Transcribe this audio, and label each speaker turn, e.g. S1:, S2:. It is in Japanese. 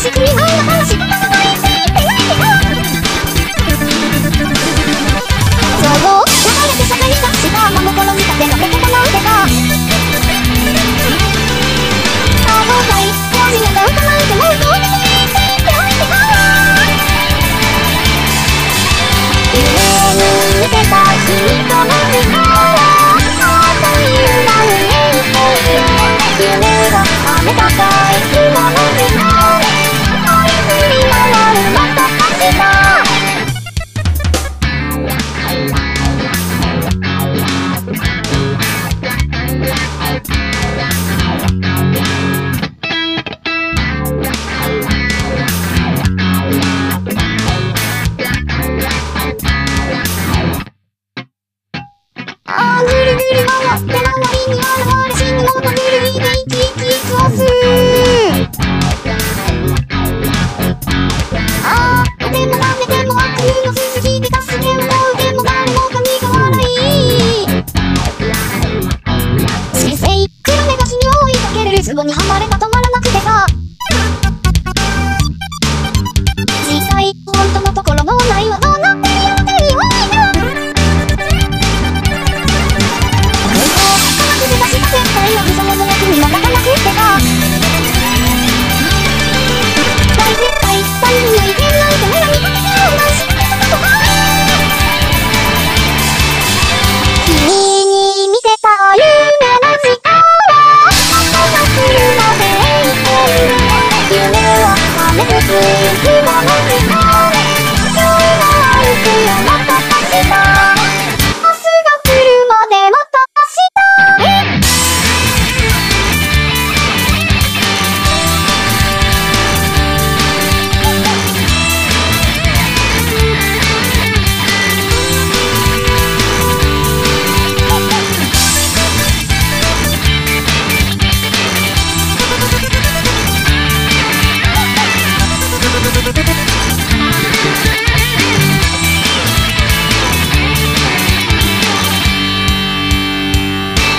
S1: 人こういう仕組み愛の話がないって言っていけど想像流れて坂に達した真心見立てのけ方なんてかあの回マジなが歌なんてもうどうでもいいって言ってないけど夢に見てた君との向こうはそうという名上にっていう夢が雨高い雲ツボにはまればと